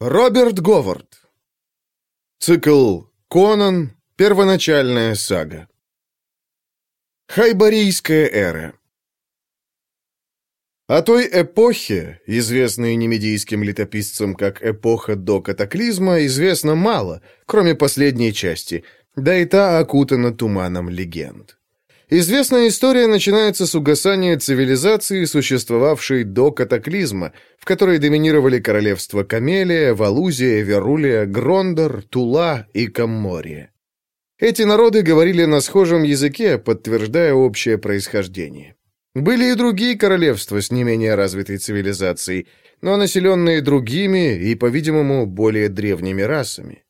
Роберт Говард. Цикл «Конан. Первоначальная сага». Хайбарийская эра. О той эпохе, известной немедийским летописцам как эпоха до катаклизма, известно мало, кроме последней части, да и та окутана туманом легенд. Известная история начинается с угасания цивилизации, существовавшей до катаклизма, в которой доминировали королевства Камелия, Валузия, Верулия, Грондор, Тула и Каммория. Эти народы говорили на схожем языке, подтверждая общее происхождение. Были и другие королевства с не менее развитой цивилизацией, но населенные другими и, по-видимому, более древними расами.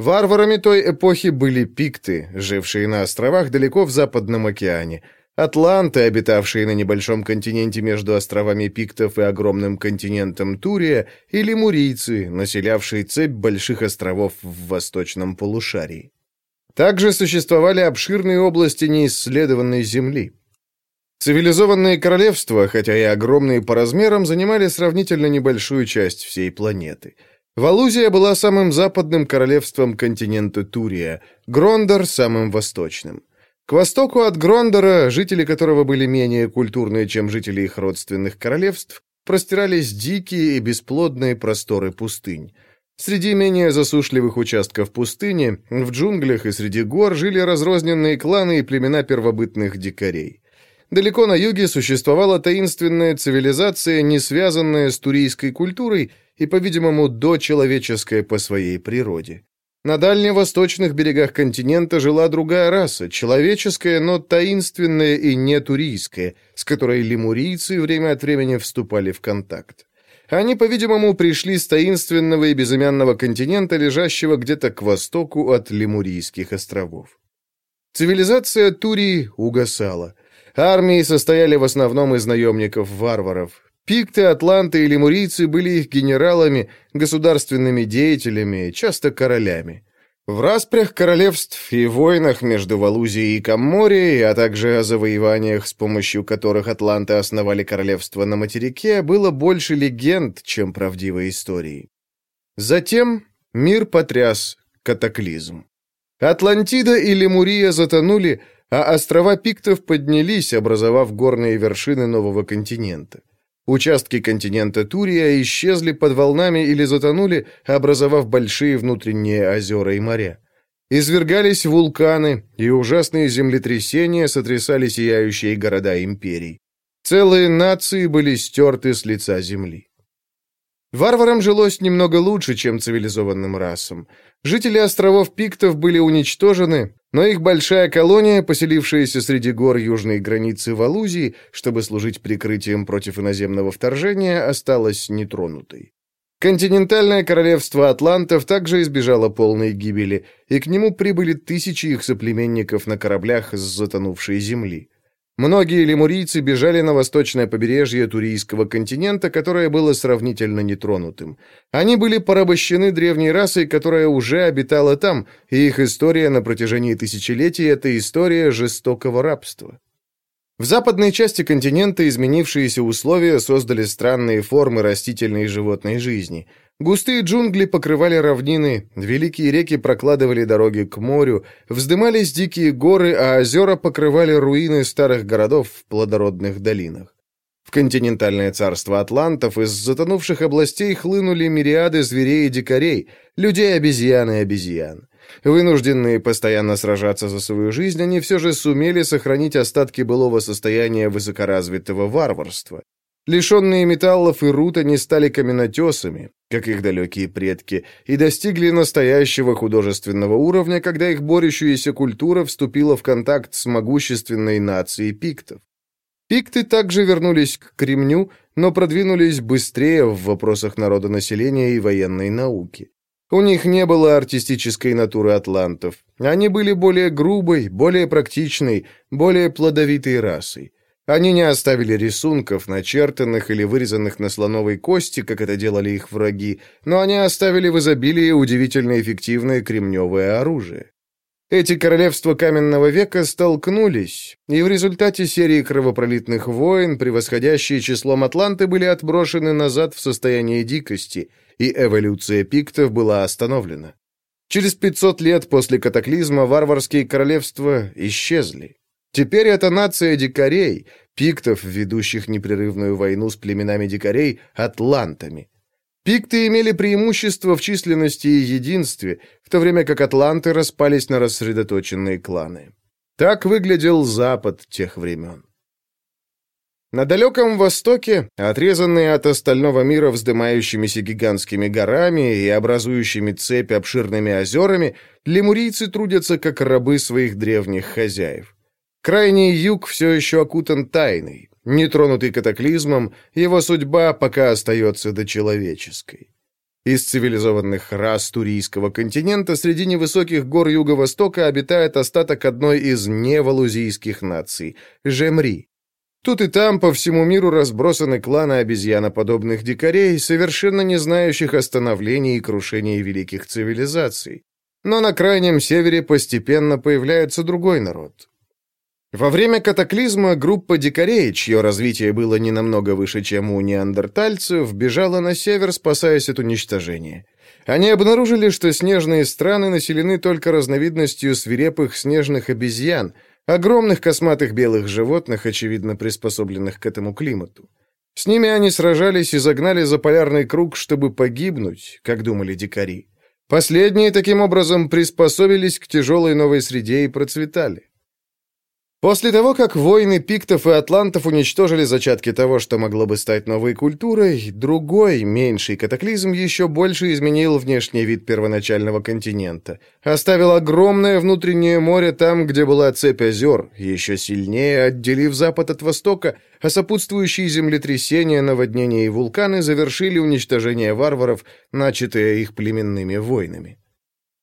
Варварами той эпохи были пикты, жившие на островах далеко в Западном океане, атланты, обитавшие на небольшом континенте между островами пиктов и огромным континентом Турия, и лемурийцы, населявшие цепь больших островов в восточном полушарии. Также существовали обширные области неисследованной земли. Цивилизованные королевства, хотя и огромные по размерам, занимали сравнительно небольшую часть всей планеты – Валузия была самым западным королевством континента Турия, Грондор – самым восточным. К востоку от Грондора, жители которого были менее культурные, чем жители их родственных королевств, простирались дикие и бесплодные просторы пустынь. Среди менее засушливых участков пустыни, в джунглях и среди гор жили разрозненные кланы и племена первобытных дикарей. Далеко на юге существовала таинственная цивилизация, не связанная с турийской культурой и, по-видимому, дочеловеческая по своей природе. На дальневосточных берегах континента жила другая раса, человеческая, но таинственная и не турийская, с которой лемурийцы время от времени вступали в контакт. Они, по-видимому, пришли с таинственного и безымянного континента, лежащего где-то к востоку от Лемурийских островов. Цивилизация Турии угасала. Армии состояли в основном из наемников-варваров. Пикты, атланты и лемурийцы были их генералами, государственными деятелями, часто королями. В распрях королевств и войнах между Валузией и Камморией, а также о завоеваниях, с помощью которых атланты основали королевство на материке, было больше легенд, чем правдивой истории. Затем мир потряс катаклизм. Атлантида и Лемурия затонули, а острова Пиктов поднялись, образовав горные вершины нового континента. Участки континента Турия исчезли под волнами или затонули, образовав большие внутренние озера и моря. Извергались вулканы, и ужасные землетрясения сотрясали сияющие города империй. Целые нации были стерты с лица земли. Варварам жилось немного лучше, чем цивилизованным расам. Жители островов Пиктов были уничтожены, но их большая колония, поселившаяся среди гор южной границы Валузии, чтобы служить прикрытием против иноземного вторжения, осталась нетронутой. Континентальное королевство атлантов также избежало полной гибели, и к нему прибыли тысячи их соплеменников на кораблях с затонувшей земли. Многие лемурийцы бежали на восточное побережье Турийского континента, которое было сравнительно нетронутым. Они были порабощены древней расой, которая уже обитала там, и их история на протяжении тысячелетий – это история жестокого рабства. В западной части континента изменившиеся условия создали странные формы растительной и животной жизни – Густые джунгли покрывали равнины, великие реки прокладывали дороги к морю, вздымались дикие горы, а озера покрывали руины старых городов в плодородных долинах. В континентальное царство атлантов из затонувших областей хлынули мириады зверей и дикарей, людей, обезьян и обезьян. Вынужденные постоянно сражаться за свою жизнь, они все же сумели сохранить остатки былого состояния высокоразвитого варварства. Лишенные металлов и руд, они стали каменотесами, как их далекие предки, и достигли настоящего художественного уровня, когда их борющаяся культура вступила в контакт с могущественной нацией пиктов. Пикты также вернулись к Кремню, но продвинулись быстрее в вопросах народонаселения и военной науки. У них не было артистической натуры атлантов. Они были более грубой, более практичной, более плодовитой расой. Они не оставили рисунков, начертанных или вырезанных на слоновой кости, как это делали их враги, но они оставили в изобилии удивительно эффективное кремневое оружие. Эти королевства каменного века столкнулись, и в результате серии кровопролитных войн, превосходящие числом Атланты, были отброшены назад в состояние дикости, и эволюция пиктов была остановлена. Через 500 лет после катаклизма варварские королевства исчезли. Теперь это нация дикарей, пиктов, ведущих непрерывную войну с племенами дикарей, атлантами. Пикты имели преимущество в численности и единстве, в то время как атланты распались на рассредоточенные кланы. Так выглядел Запад тех времен. На далеком востоке, отрезанные от остального мира вздымающимися гигантскими горами и образующими цепь обширными озерами, лемурийцы трудятся как рабы своих древних хозяев. Крайний юг все еще окутан тайной. Нетронутый катаклизмом, его судьба пока остается дочеловеческой. Из цивилизованных рас Турийского континента среди невысоких гор Юго-Востока обитает остаток одной из невалузийских наций – Жемри. Тут и там по всему миру разбросаны кланы обезьяноподобных дикарей, совершенно не знающих остановления и крушения великих цивилизаций. Но на крайнем севере постепенно появляется другой народ во время катаклизма группа дикарей, чье развитие было не намного выше, чем у неандертальцев, бежала на север, спасаясь от уничтожения. Они обнаружили, что снежные страны населены только разновидностью свирепых снежных обезьян, огромных косматых белых животных, очевидно приспособленных к этому климату. С ними они сражались и загнали за полярный круг, чтобы погибнуть, как думали дикари. Последние таким образом приспособились к тяжелой новой среде и процветали. После того, как войны пиктов и атлантов уничтожили зачатки того, что могло бы стать новой культурой, другой, меньший катаклизм еще больше изменил внешний вид первоначального континента. Оставил огромное внутреннее море там, где была цепь озер, еще сильнее отделив запад от востока, а сопутствующие землетрясения, наводнения и вулканы завершили уничтожение варваров, начатое их племенными войнами.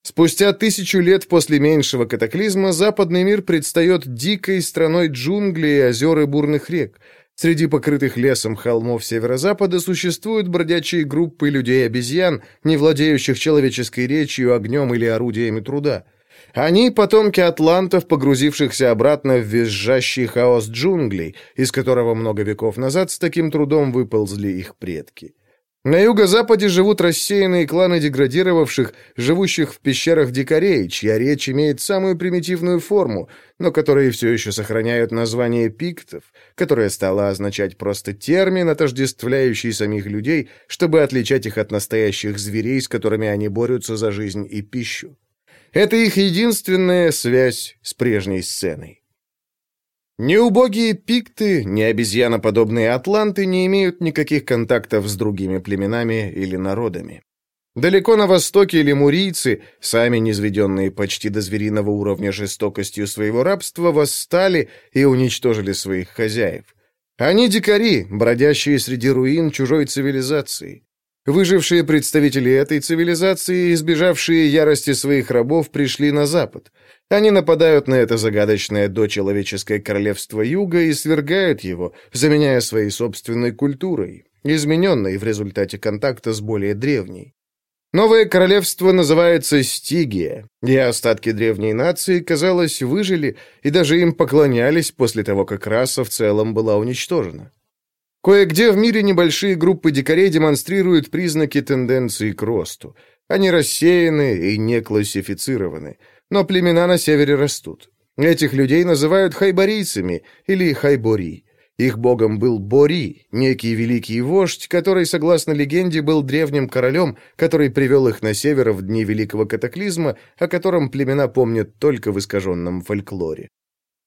Спустя тысячу лет после меньшего катаклизма западный мир предстает дикой страной джунглей и озер и бурных рек. Среди покрытых лесом холмов северо-запада существуют бродячие группы людей-обезьян, не владеющих человеческой речью, огнем или орудиями труда. Они — потомки атлантов, погрузившихся обратно в визжащий хаос джунглей, из которого много веков назад с таким трудом выползли их предки. На юго-западе живут рассеянные кланы деградировавших, живущих в пещерах дикарей, чья речь имеет самую примитивную форму, но которые все еще сохраняют название пиктов, которое стало означать просто термин, отождествляющий самих людей, чтобы отличать их от настоящих зверей, с которыми они борются за жизнь и пищу. Это их единственная связь с прежней сценой. Ни убогие пикты, ни обезьяноподобные атланты не имеют никаких контактов с другими племенами или народами. Далеко на востоке лемурийцы, сами низведенные почти до звериного уровня жестокостью своего рабства, восстали и уничтожили своих хозяев. Они дикари, бродящие среди руин чужой цивилизации. Выжившие представители этой цивилизации, избежавшие ярости своих рабов, пришли на запад. Они нападают на это загадочное дочеловеческое королевство Юга и свергают его, заменяя своей собственной культурой, измененной в результате контакта с более древней. Новое королевство называется Стигия, и остатки древней нации, казалось, выжили, и даже им поклонялись после того, как раса в целом была уничтожена. Кое-где в мире небольшие группы дикарей демонстрируют признаки тенденции к росту. Они рассеяны и не классифицированы. Но племена на севере растут. Этих людей называют хайборийцами или хайбори. Их богом был Бори, некий великий вождь, который, согласно легенде, был древним королем, который привел их на север в дни Великого Катаклизма, о котором племена помнят только в искаженном фольклоре.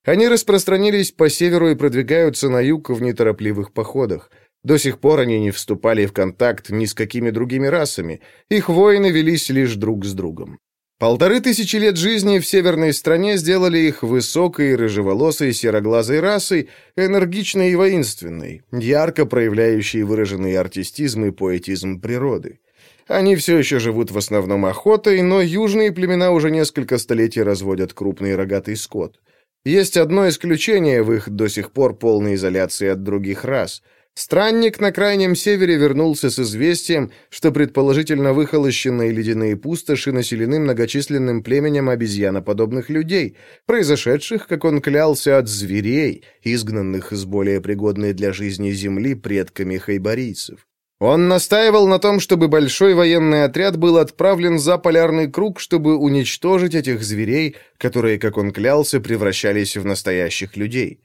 Они распространились по северу и продвигаются на юг в неторопливых походах. До сих пор они не вступали в контакт ни с какими другими расами. Их войны велись лишь друг с другом. Полторы тысячи лет жизни в северной стране сделали их высокой, рыжеволосой, сероглазой расой, энергичной и воинственной, ярко проявляющей выраженный артистизм и поэтизм природы. Они все еще живут в основном охотой, но южные племена уже несколько столетий разводят крупный рогатый скот. Есть одно исключение в их до сих пор полной изоляции от других рас. Странник на крайнем севере вернулся с известием, что предположительно выхолощенные ледяные пустоши населены многочисленным племенем обезьяноподобных людей, произошедших, как он клялся, от зверей, изгнанных из более пригодной для жизни земли предками хайбарийцев. Он настаивал на том, чтобы большой военный отряд был отправлен за полярный круг, чтобы уничтожить этих зверей, которые, как он клялся, превращались в настоящих людей.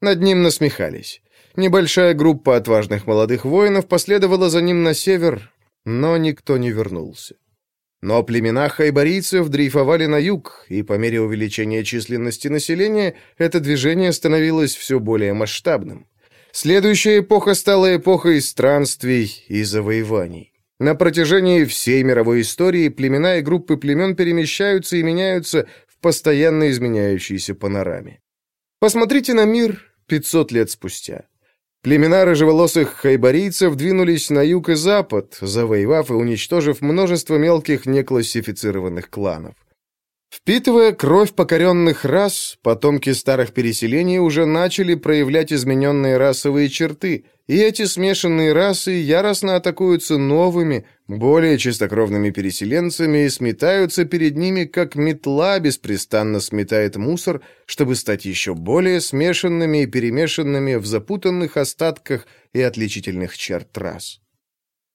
Над ним насмехались. Небольшая группа отважных молодых воинов последовала за ним на север, но никто не вернулся. Но племена хайбарийцев дрейфовали на юг, и по мере увеличения численности населения это движение становилось все более масштабным. Следующая эпоха стала эпохой странствий и завоеваний. На протяжении всей мировой истории племена и группы племен перемещаются и меняются в постоянно изменяющейся панораме. Посмотрите на мир 500 лет спустя. Племена рыжеволосых хайбарийцев двинулись на юг и запад, завоевав и уничтожив множество мелких неклассифицированных кланов. Впитывая кровь покоренных рас, потомки старых переселений уже начали проявлять измененные расовые черты, и эти смешанные расы яростно атакуются новыми, более чистокровными переселенцами и сметаются перед ними, как метла беспрестанно сметает мусор, чтобы стать еще более смешанными и перемешанными в запутанных остатках и отличительных черт рас.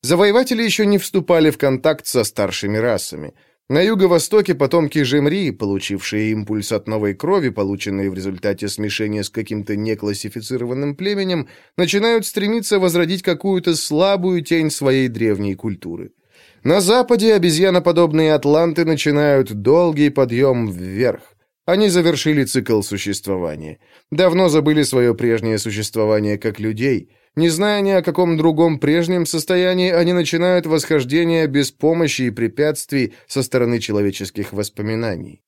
Завоеватели еще не вступали в контакт со старшими расами – на юго-востоке потомки Жемри, получившие импульс от новой крови, полученной в результате смешения с каким-то неклассифицированным племенем, начинают стремиться возродить какую-то слабую тень своей древней культуры. На западе обезьяноподобные атланты начинают долгий подъем вверх. Они завершили цикл существования. Давно забыли свое прежнее существование как людей – не зная ни о каком другом прежнем состоянии, они начинают восхождение без помощи и препятствий со стороны человеческих воспоминаний.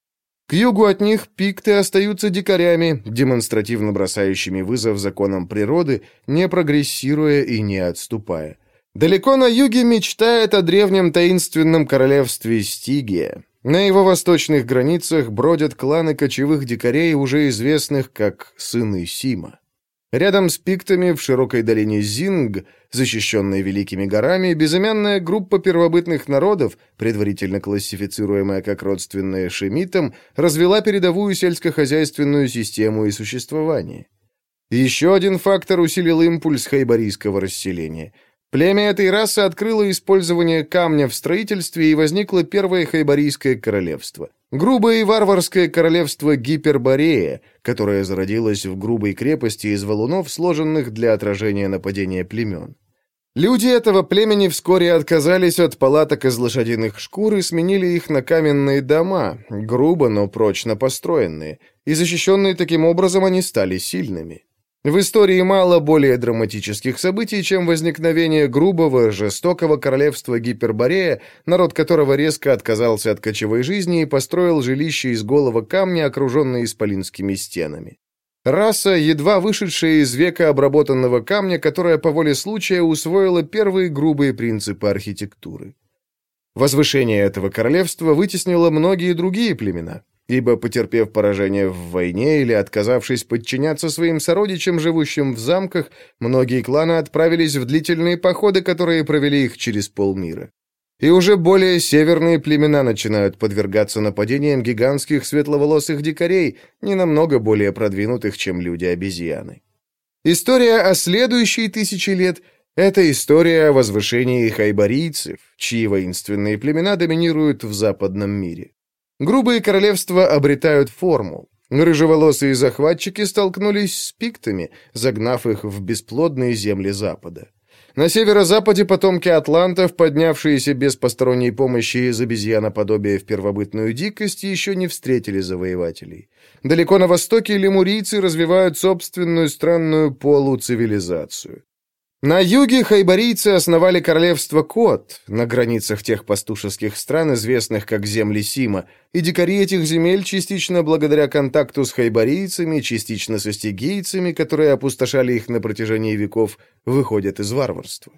К югу от них пикты остаются дикарями, демонстративно бросающими вызов законам природы, не прогрессируя и не отступая. Далеко на юге мечтает о древнем таинственном королевстве Стигия. На его восточных границах бродят кланы кочевых дикарей, уже известных как «сыны Сима». Рядом с пиктами в широкой долине Зинг, защищенной великими горами, безымянная группа первобытных народов, предварительно классифицируемая как родственная шемитам, развела передовую сельскохозяйственную систему и существование. Еще один фактор усилил импульс хайбарийского расселения – Племя этой расы открыло использование камня в строительстве, и возникло первое хайбарийское королевство. Грубое и варварское королевство Гиперборея, которое зародилось в грубой крепости из валунов, сложенных для отражения нападения племен. Люди этого племени вскоре отказались от палаток из лошадиных шкур и сменили их на каменные дома, грубо, но прочно построенные, и защищенные таким образом они стали сильными. В истории мало более драматических событий, чем возникновение грубого, жестокого королевства Гиперборея, народ которого резко отказался от кочевой жизни и построил жилище из голого камня, окруженное исполинскими стенами. Раса, едва вышедшая из века обработанного камня, которая по воле случая усвоила первые грубые принципы архитектуры. Возвышение этого королевства вытеснило многие другие племена ибо, потерпев поражение в войне или отказавшись подчиняться своим сородичам, живущим в замках, многие кланы отправились в длительные походы, которые провели их через полмира. И уже более северные племена начинают подвергаться нападениям гигантских светловолосых дикарей, не намного более продвинутых, чем люди-обезьяны. История о следующей тысячи лет – это история о возвышении хайбарийцев, чьи воинственные племена доминируют в западном мире. Грубые королевства обретают форму. Рыжеволосые захватчики столкнулись с пиктами, загнав их в бесплодные земли Запада. На северо-западе потомки атлантов, поднявшиеся без посторонней помощи из обезьяноподобия в первобытную дикость, еще не встретили завоевателей. Далеко на востоке лемурийцы развивают собственную странную полуцивилизацию. На юге хайбарийцы основали королевство Кот, на границах тех пастушеских стран, известных как земли Сима, и дикари этих земель, частично благодаря контакту с хайбарийцами, частично со стигийцами, которые опустошали их на протяжении веков, выходят из варварства.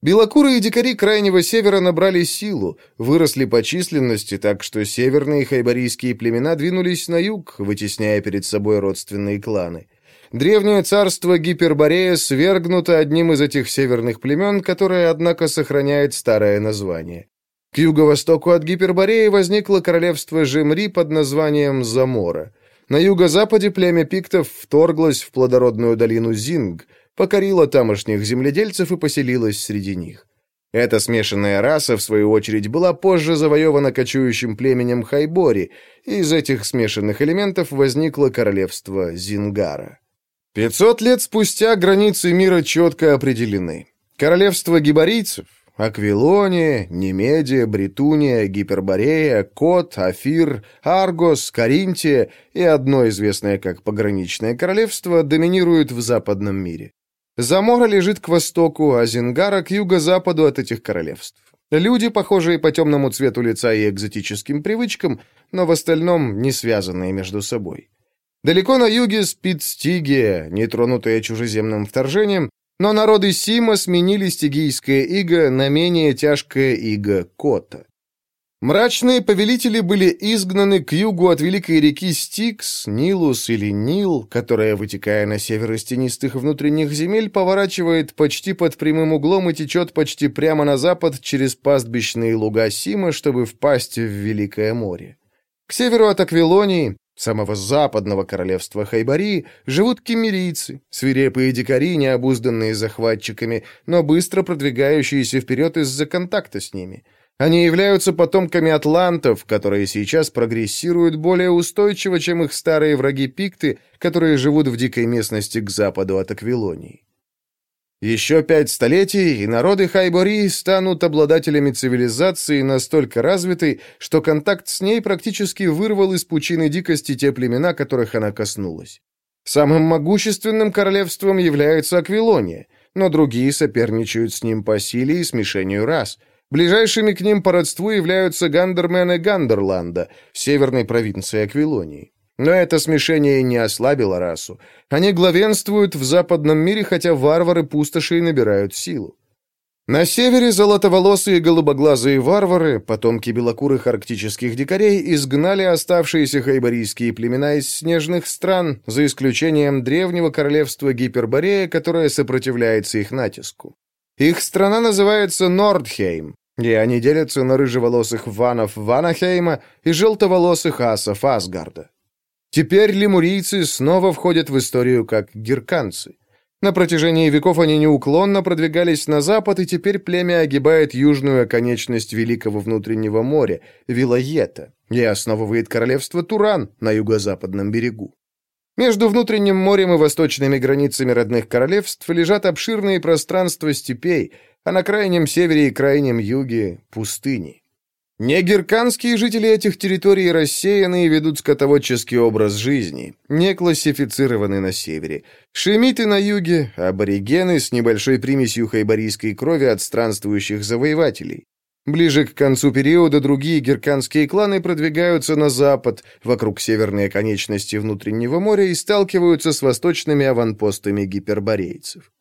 Белокурые дикари Крайнего Севера набрали силу, выросли по численности, так что северные хайбарийские племена двинулись на юг, вытесняя перед собой родственные кланы – Древнее царство Гиперборея свергнуто одним из этих северных племен, которое, однако, сохраняет старое название. К юго-востоку от Гипербореи возникло королевство Жемри под названием Замора. На юго-западе племя пиктов вторглось в плодородную долину Зинг, покорило тамошних земледельцев и поселилось среди них. Эта смешанная раса, в свою очередь, была позже завоевана кочующим племенем Хайбори, и из этих смешанных элементов возникло королевство Зингара. Пятьсот лет спустя границы мира четко определены. Королевство гибарийцев, Аквилония, Немедия, Бритуния, Гиперборея, Кот, Афир, Аргос, Каринтия и одно известное как пограничное королевство доминируют в западном мире. Замора лежит к востоку, а Зингара к юго-западу от этих королевств. Люди, похожие по темному цвету лица и экзотическим привычкам, но в остальном не связанные между собой. Далеко на юге спит Стигия, нетронутая чужеземным вторжением, но народы Сима сменили стигийское иго на менее тяжкое иго Кота. Мрачные повелители были изгнаны к югу от великой реки Стикс, Нилус или Нил, которая, вытекая на север из тенистых внутренних земель, поворачивает почти под прямым углом и течет почти прямо на запад через пастбищные луга Сима, чтобы впасть в Великое море. К северу от Аквилонии, самого западного королевства Хайбари, живут кемерийцы, свирепые дикари, необузданные захватчиками, но быстро продвигающиеся вперед из-за контакта с ними – они являются потомками атлантов, которые сейчас прогрессируют более устойчиво, чем их старые враги пикты, которые живут в дикой местности к западу от Аквилонии. Еще пять столетий, и народы Хайбори станут обладателями цивилизации настолько развитой, что контакт с ней практически вырвал из пучины дикости те племена, которых она коснулась. Самым могущественным королевством является Аквилония, но другие соперничают с ним по силе и смешению рас – Ближайшими к ним по родству являются гандермены Гандерланда, северной провинции Аквилонии. Но это смешение не ослабило расу. Они главенствуют в западном мире, хотя варвары пустоши набирают силу. На севере золотоволосые голубоглазые варвары, потомки белокурых арктических дикарей, изгнали оставшиеся хайбарийские племена из снежных стран, за исключением древнего королевства Гиперборея, которое сопротивляется их натиску. Их страна называется Нордхейм, и они делятся на рыжеволосых ванов Ванахейма и желтоволосых асов Асгарда. Теперь лемурийцы снова входят в историю как герканцы. На протяжении веков они неуклонно продвигались на запад, и теперь племя огибает южную оконечность Великого внутреннего моря, Вилоета, и основывает королевство Туран на юго-западном берегу. Между внутренним морем и восточными границами родных королевств лежат обширные пространства степей, а на крайнем севере и крайнем юге — пустыни. Негерканские жители этих территорий рассеяны и ведут скотоводческий образ жизни, не классифицированы на севере. Шемиты на юге, аборигены с небольшой примесью хайбарийской крови от странствующих завоевателей. Ближе к концу периода другие герканские кланы продвигаются на запад, вокруг северной оконечности внутреннего моря и сталкиваются с восточными аванпостами гиперборейцев.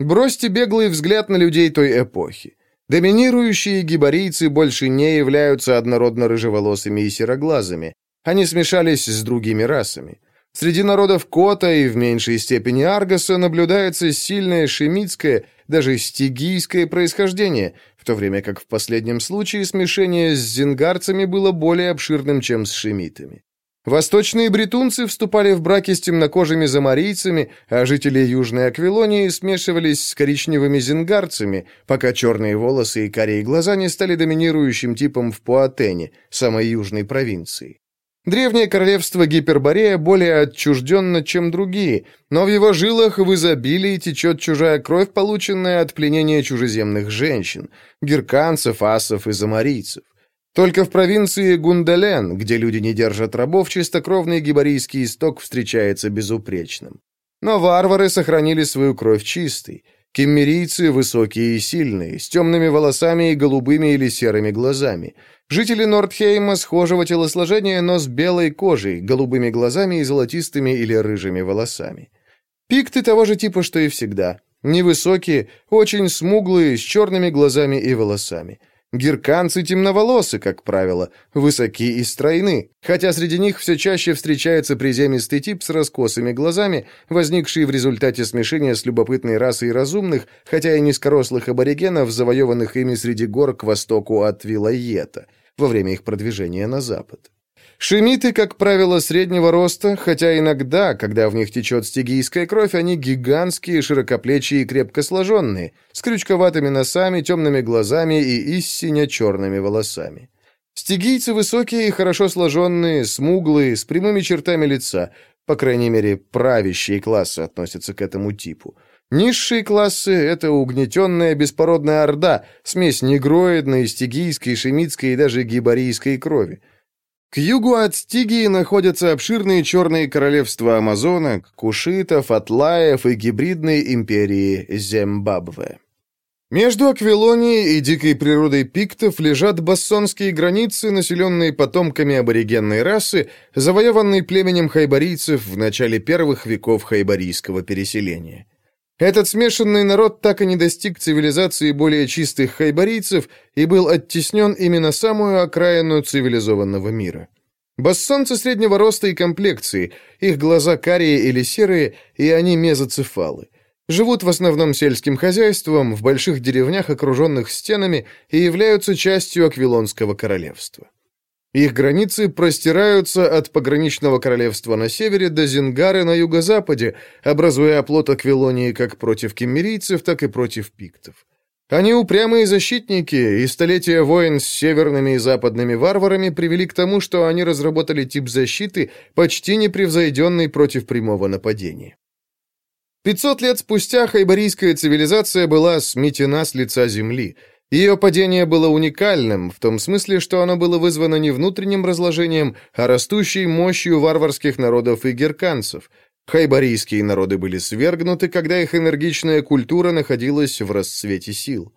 Бросьте беглый взгляд на людей той эпохи. Доминирующие гибарийцы больше не являются однородно рыжеволосыми и сероглазыми. Они смешались с другими расами. Среди народов Кота и в меньшей степени Аргоса наблюдается сильное шемитское, даже стигийское происхождение, в то время как в последнем случае смешение с зингарцами было более обширным, чем с шемитами. Восточные бретунцы вступали в браки с темнокожими замарийцами, а жители Южной Аквилонии смешивались с коричневыми зингарцами, пока черные волосы и карие глаза не стали доминирующим типом в Пуатене, самой южной провинции. Древнее королевство Гиперборея более отчужденно, чем другие, но в его жилах в изобилии течет чужая кровь, полученная от пленения чужеземных женщин, герканцев, асов и замарийцев. Только в провинции Гунделен, где люди не держат рабов, чистокровный гибарийский исток встречается безупречным. Но варвары сохранили свою кровь чистой. Кеммерийцы высокие и сильные, с темными волосами и голубыми или серыми глазами. Жители Нордхейма схожего телосложения, но с белой кожей, голубыми глазами и золотистыми или рыжими волосами. Пикты того же типа, что и всегда. Невысокие, очень смуглые, с черными глазами и волосами. Гирканцы темноволосы, как правило, высоки и стройны, хотя среди них все чаще встречается приземистый тип с раскосыми глазами, возникший в результате смешения с любопытной расой разумных, хотя и низкорослых аборигенов, завоеванных ими среди гор к востоку от Вилайета, во время их продвижения на запад. Шемиты, как правило, среднего роста, хотя иногда, когда в них течет стигийская кровь, они гигантские, широкоплечие и крепко сложенные, с крючковатыми носами, темными глазами и истинно черными волосами. Стигийцы высокие и хорошо сложенные, смуглые, с прямыми чертами лица, по крайней мере, правящие классы относятся к этому типу. Низшие классы — это угнетенная беспородная орда, смесь негроидной, стигийской, шемитской и даже гибарийской крови. К югу от Стигии находятся обширные черные королевства амазонок, кушитов, атлаев и гибридной империи Зимбабве. Между Аквилонией и дикой природой пиктов лежат бассонские границы, населенные потомками аборигенной расы, завоеванные племенем хайбарийцев в начале первых веков хайбарийского переселения. Этот смешанный народ так и не достиг цивилизации более чистых хайбарийцев и был оттеснен именно самую окраину цивилизованного мира. Бассонцы среднего роста и комплекции, их глаза карие или серые, и они мезоцефалы. Живут в основном сельским хозяйством, в больших деревнях, окруженных стенами, и являются частью Аквилонского королевства. Их границы простираются от пограничного королевства на севере до Зингары на юго-западе, образуя оплот Аквилонии как против кеммерийцев, так и против пиктов. Они упрямые защитники, и столетия войн с северными и западными варварами привели к тому, что они разработали тип защиты, почти непревзойденный против прямого нападения. 500 лет спустя хайбарийская цивилизация была сметена с лица земли – ее падение было уникальным, в том смысле, что оно было вызвано не внутренним разложением, а растущей мощью варварских народов и герканцев. Хайбарийские народы были свергнуты, когда их энергичная культура находилась в расцвете сил.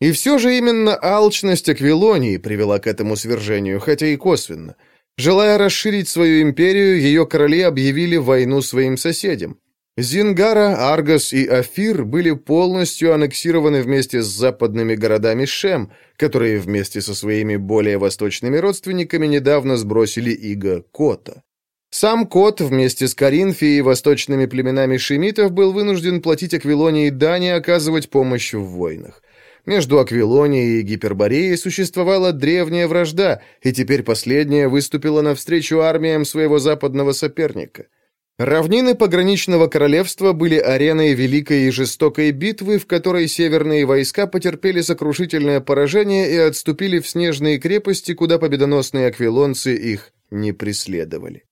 И все же именно алчность Аквилонии привела к этому свержению, хотя и косвенно. Желая расширить свою империю, ее короли объявили войну своим соседям. Зингара, Аргос и Афир были полностью аннексированы вместе с западными городами Шем, которые вместе со своими более восточными родственниками недавно сбросили иго Кота. Сам Кот вместе с Каринфией и восточными племенами шемитов был вынужден платить Аквилонии дани и оказывать помощь в войнах. Между Аквилонией и Гипербореей существовала древняя вражда, и теперь последняя выступила навстречу армиям своего западного соперника. Равнины пограничного королевства были ареной великой и жестокой битвы, в которой северные войска потерпели сокрушительное поражение и отступили в снежные крепости, куда победоносные аквилонцы их не преследовали.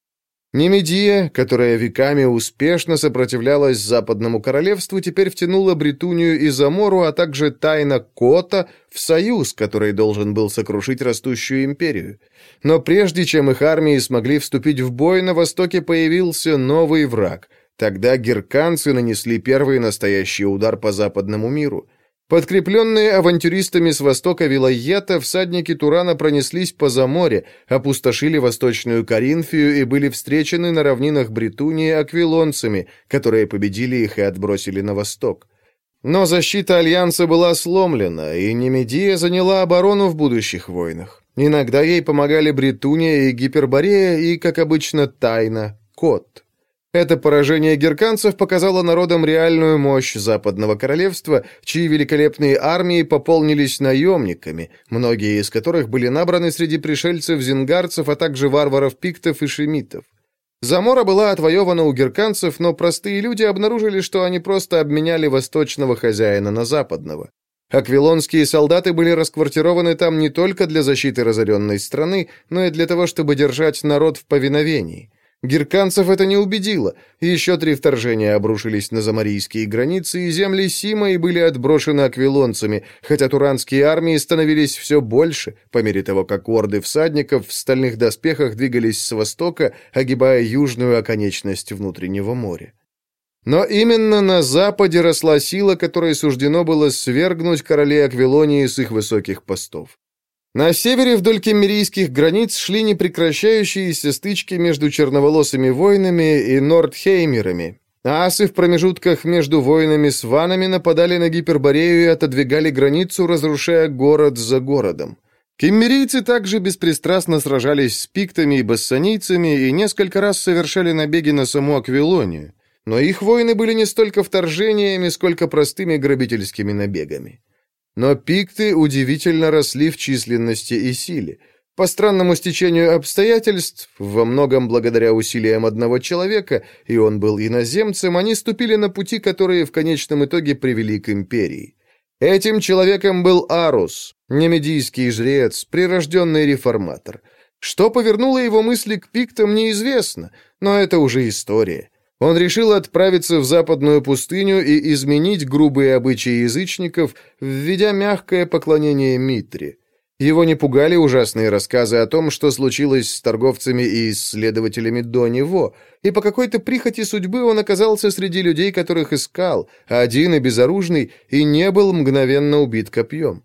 Немедия, которая веками успешно сопротивлялась Западному королевству, теперь втянула Бритунию и Замору, а также тайна Кота в союз, который должен был сокрушить растущую империю. Но прежде чем их армии смогли вступить в бой, на востоке появился новый враг. Тогда герканцы нанесли первый настоящий удар по западному миру – Подкрепленные авантюристами с востока Вилайета, всадники Турана пронеслись по Заморе, опустошили восточную Каринфию и были встречены на равнинах Бритунии аквилонцами, которые победили их и отбросили на восток. Но защита Альянса была сломлена, и Немедия заняла оборону в будущих войнах. Иногда ей помогали Бритуния и Гиперборея, и, как обычно, тайна, Кот. Это поражение герканцев показало народам реальную мощь Западного Королевства, чьи великолепные армии пополнились наемниками, многие из которых были набраны среди пришельцев-зингарцев, а также варваров-пиктов и шемитов. Замора была отвоевана у герканцев, но простые люди обнаружили, что они просто обменяли восточного хозяина на западного. Аквилонские солдаты были расквартированы там не только для защиты разоренной страны, но и для того, чтобы держать народ в повиновении. Герканцев это не убедило. Еще три вторжения обрушились на замарийские границы, и земли Сима и были отброшены аквилонцами, хотя туранские армии становились все больше, по мере того, как орды всадников в стальных доспехах двигались с востока, огибая южную оконечность внутреннего моря. Но именно на западе росла сила, которой суждено было свергнуть королей Аквилонии с их высоких постов. На севере вдоль кемерийских границ шли непрекращающиеся стычки между черноволосыми воинами и нордхеймерами. Асы в промежутках между воинами с ванами нападали на Гиперборею и отодвигали границу, разрушая город за городом. Киммерийцы также беспристрастно сражались с пиктами и бассанийцами и несколько раз совершали набеги на саму Аквилонию. Но их войны были не столько вторжениями, сколько простыми грабительскими набегами. Но пикты удивительно росли в численности и силе – по странному стечению обстоятельств, во многом благодаря усилиям одного человека, и он был иноземцем, они ступили на пути, которые в конечном итоге привели к империи. Этим человеком был Арус, немедийский жрец, прирожденный реформатор. Что повернуло его мысли к пиктам, неизвестно, но это уже история. Он решил отправиться в западную пустыню и изменить грубые обычаи язычников, введя мягкое поклонение Митре. Его не пугали ужасные рассказы о том, что случилось с торговцами и исследователями до него, и по какой-то прихоти судьбы он оказался среди людей, которых искал, один и безоружный, и не был мгновенно убит копьем.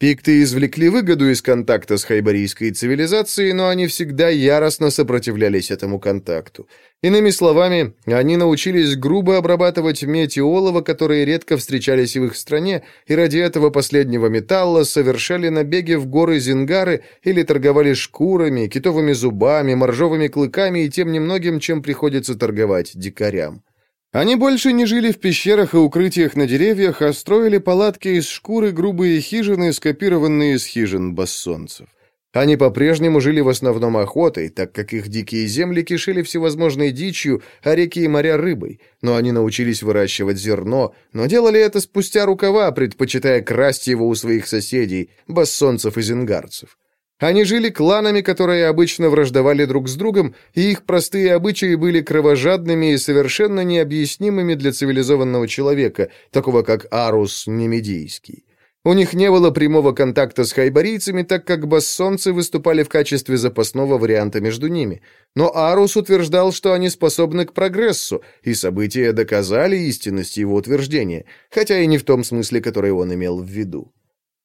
Пикты извлекли выгоду из контакта с хайбарийской цивилизацией, но они всегда яростно сопротивлялись этому контакту. Иными словами, они научились грубо обрабатывать медь и олово, которые редко встречались в их стране, и ради этого последнего металла совершали набеги в горы Зингары или торговали шкурами, китовыми зубами, моржовыми клыками и тем немногим, чем приходится торговать дикарям. Они больше не жили в пещерах и укрытиях на деревьях, а строили палатки из шкуры грубые хижины, скопированные из хижин бассонцев. Они по-прежнему жили в основном охотой, так как их дикие земли кишели всевозможной дичью, а реки и моря рыбой. Но они научились выращивать зерно, но делали это спустя рукава, предпочитая красть его у своих соседей, бассонцев и зингарцев. Они жили кланами, которые обычно враждовали друг с другом, и их простые обычаи были кровожадными и совершенно необъяснимыми для цивилизованного человека, такого как Арус Немедийский. У них не было прямого контакта с хайбарийцами, так как бассонцы выступали в качестве запасного варианта между ними. Но Арус утверждал, что они способны к прогрессу, и события доказали истинность его утверждения, хотя и не в том смысле, который он имел в виду.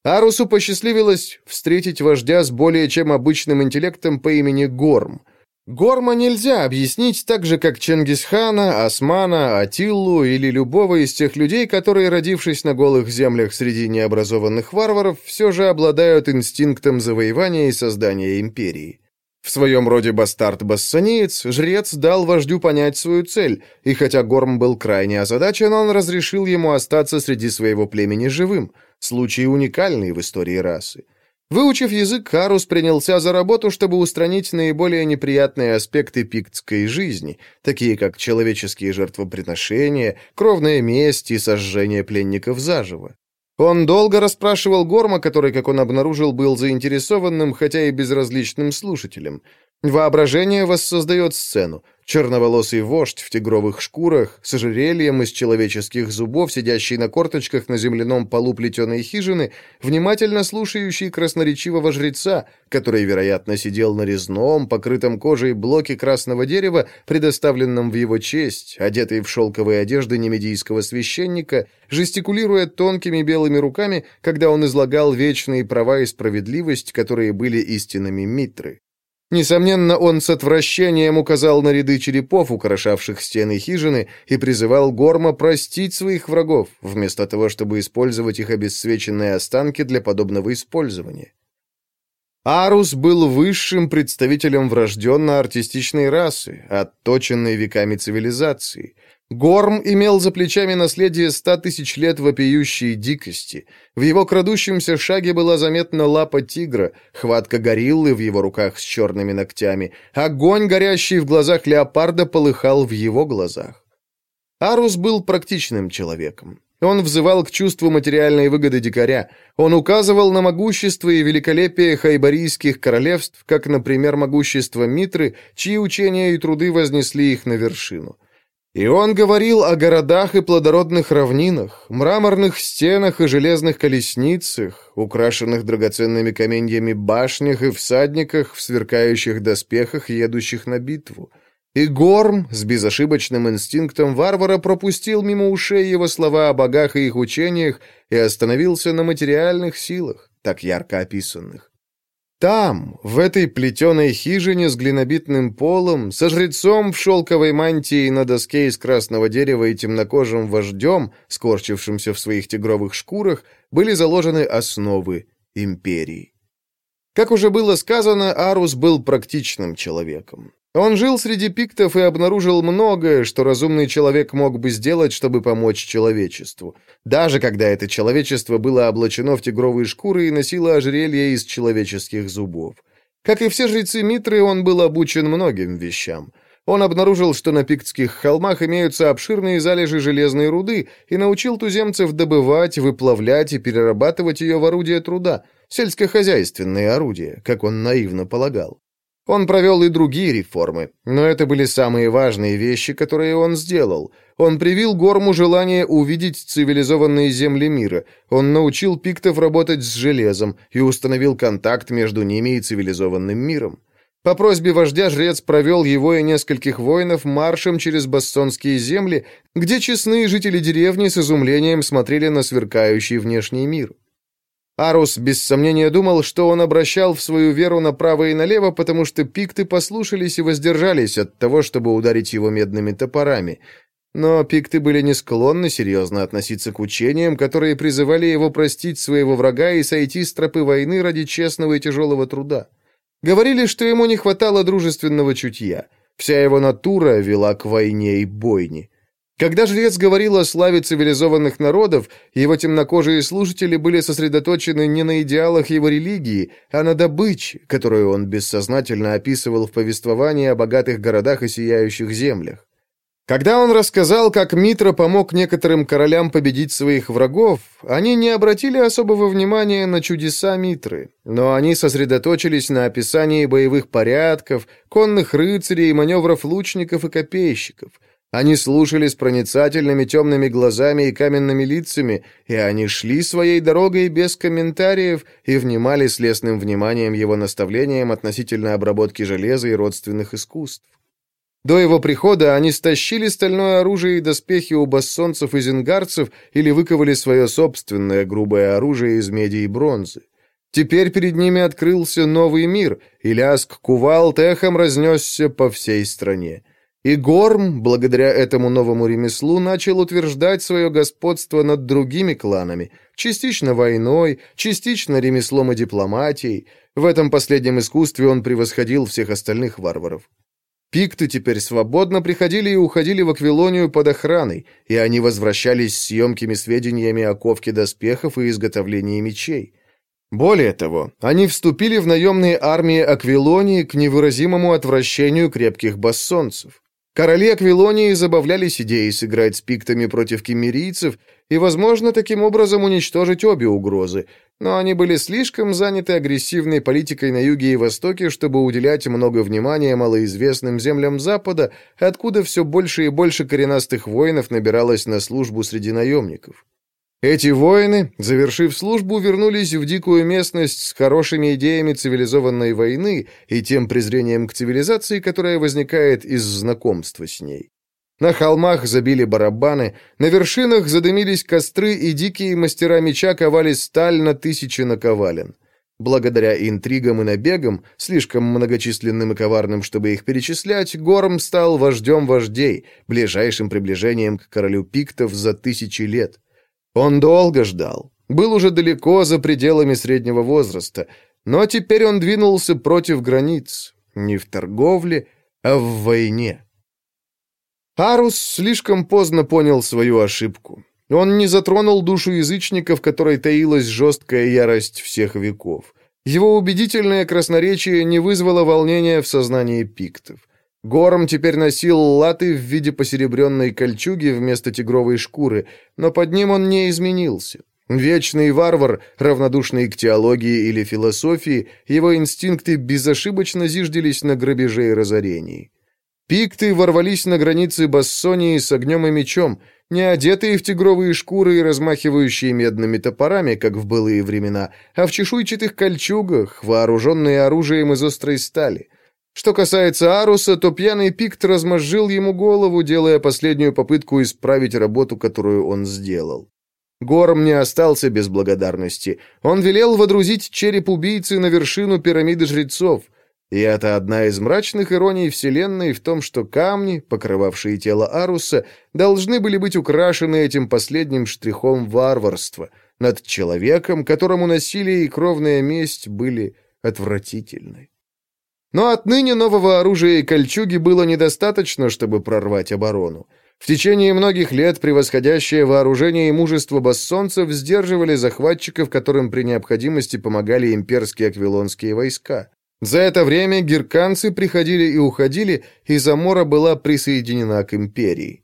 Арусу посчастливилось встретить вождя с более чем обычным интеллектом по имени Горм. Горма нельзя объяснить так же, как Чингисхана, Османа, Атиллу или любого из тех людей, которые, родившись на голых землях среди необразованных варваров, все же обладают инстинктом завоевания и создания империи. В своем роде бастард-бассаниец, жрец дал вождю понять свою цель, и хотя Горм был крайне озадачен, он разрешил ему остаться среди своего племени живым – Случай уникальный в истории расы. Выучив язык, Харус принялся за работу, чтобы устранить наиболее неприятные аспекты пиктской жизни, такие как человеческие жертвоприношения, кровная месть и сожжение пленников заживо. Он долго расспрашивал Горма, который, как он обнаружил, был заинтересованным, хотя и безразличным слушателем. Воображение воссоздает сцену. Черноволосый вождь в тигровых шкурах, с ожерельем из человеческих зубов, сидящий на корточках на земляном полу плетеной хижины, внимательно слушающий красноречивого жреца, который, вероятно, сидел на резном, покрытом кожей блоке красного дерева, предоставленном в его честь, одетый в шелковые одежды немедийского священника, жестикулируя тонкими белыми руками, когда он излагал вечные права и справедливость, которые были истинами Митры. Несомненно, он с отвращением указал на ряды черепов, украшавших стены хижины, и призывал Горма простить своих врагов, вместо того, чтобы использовать их обесцвеченные останки для подобного использования. Арус был высшим представителем врожденно-артистичной расы, отточенной веками цивилизации. Горм имел за плечами наследие ста тысяч лет вопиющей дикости. В его крадущемся шаге была заметна лапа тигра, хватка гориллы в его руках с черными ногтями. Огонь, горящий в глазах леопарда, полыхал в его глазах. Арус был практичным человеком. Он взывал к чувству материальной выгоды дикаря. Он указывал на могущество и великолепие хайбарийских королевств, как, например, могущество Митры, чьи учения и труды вознесли их на вершину. И он говорил о городах и плодородных равнинах, мраморных стенах и железных колесницах, украшенных драгоценными каменьями башнях и всадниках в сверкающих доспехах, едущих на битву. И Горм с безошибочным инстинктом варвара пропустил мимо ушей его слова о богах и их учениях и остановился на материальных силах, так ярко описанных. Там, в этой плетеной хижине с глинобитным полом, со жрецом в шелковой мантии на доске из красного дерева и темнокожим вождем, скорчившимся в своих тигровых шкурах, были заложены основы империи. Как уже было сказано, Арус был практичным человеком. Он жил среди пиктов и обнаружил многое, что разумный человек мог бы сделать, чтобы помочь человечеству. Даже когда это человечество было облачено в тигровые шкуры и носило ожерелье из человеческих зубов. Как и все жрецы Митры, он был обучен многим вещам. Он обнаружил, что на пиктских холмах имеются обширные залежи железной руды и научил туземцев добывать, выплавлять и перерабатывать ее в орудие труда, сельскохозяйственные орудия, как он наивно полагал. Он провел и другие реформы, но это были самые важные вещи, которые он сделал. Он привил Горму желание увидеть цивилизованные земли мира, он научил пиктов работать с железом и установил контакт между ними и цивилизованным миром. По просьбе вождя жрец провел его и нескольких воинов маршем через бассонские земли, где честные жители деревни с изумлением смотрели на сверкающий внешний мир. Арус без сомнения думал, что он обращал в свою веру направо и налево, потому что пикты послушались и воздержались от того, чтобы ударить его медными топорами. Но пикты были не склонны серьезно относиться к учениям, которые призывали его простить своего врага и сойти с тропы войны ради честного и тяжелого труда. Говорили, что ему не хватало дружественного чутья. Вся его натура вела к войне и бойне. Когда жрец говорил о славе цивилизованных народов, его темнокожие слушатели были сосредоточены не на идеалах его религии, а на добыче, которую он бессознательно описывал в повествовании о богатых городах и сияющих землях. Когда он рассказал, как Митра помог некоторым королям победить своих врагов, они не обратили особого внимания на чудеса Митры, но они сосредоточились на описании боевых порядков, конных рыцарей, маневров лучников и копейщиков – они слушали с проницательными темными глазами и каменными лицами, и они шли своей дорогой без комментариев и внимали с лесным вниманием его наставлениям относительно обработки железа и родственных искусств. До его прихода они стащили стальное оружие и доспехи у бассонцев и зингарцев или выковали свое собственное грубое оружие из меди и бронзы. Теперь перед ними открылся новый мир, и лязг кувалд эхом разнесся по всей стране. И Горм, благодаря этому новому ремеслу, начал утверждать свое господство над другими кланами, частично войной, частично ремеслом и дипломатией. В этом последнем искусстве он превосходил всех остальных варваров. Пикты теперь свободно приходили и уходили в Аквилонию под охраной, и они возвращались с емкими сведениями о ковке доспехов и изготовлении мечей. Более того, они вступили в наемные армии Аквилонии к невыразимому отвращению крепких бассонцев. Короли Аквилонии забавлялись идеей сыграть с пиктами против кемерийцев и, возможно, таким образом уничтожить обе угрозы, но они были слишком заняты агрессивной политикой на юге и востоке, чтобы уделять много внимания малоизвестным землям Запада, откуда все больше и больше коренастых воинов набиралось на службу среди наемников. Эти воины, завершив службу, вернулись в дикую местность с хорошими идеями цивилизованной войны и тем презрением к цивилизации, которое возникает из знакомства с ней. На холмах забили барабаны, на вершинах задымились костры, и дикие мастера меча ковали сталь на тысячи наковален. Благодаря интригам и набегам, слишком многочисленным и коварным, чтобы их перечислять, Горм стал вождем вождей, ближайшим приближением к королю пиктов за тысячи лет. Он долго ждал, был уже далеко за пределами среднего возраста, но теперь он двинулся против границ, не в торговле, а в войне. Арус слишком поздно понял свою ошибку. Он не затронул душу язычников, в которой таилась жесткая ярость всех веков. Его убедительное красноречие не вызвало волнения в сознании пиктов. Горм теперь носил латы в виде посеребренной кольчуги вместо тигровой шкуры, но под ним он не изменился. Вечный варвар, равнодушный к теологии или философии, его инстинкты безошибочно зиждились на грабеже и разорении. Пикты ворвались на границы Бассонии с огнем и мечом, не одетые в тигровые шкуры и размахивающие медными топорами, как в былые времена, а в чешуйчатых кольчугах, вооруженные оружием из острой стали. Что касается Аруса, то пьяный Пикт размозжил ему голову, делая последнюю попытку исправить работу, которую он сделал. Горм не остался без благодарности. Он велел водрузить череп убийцы на вершину пирамиды жрецов. И это одна из мрачных ироний Вселенной в том, что камни, покрывавшие тело Аруса, должны были быть украшены этим последним штрихом варварства над человеком, которому насилие и кровная месть были отвратительны. Но отныне нового оружия и кольчуги было недостаточно, чтобы прорвать оборону. В течение многих лет превосходящее вооружение и мужество бассонцев сдерживали захватчиков, которым при необходимости помогали имперские аквилонские войска. За это время герканцы приходили и уходили, и Замора была присоединена к империи.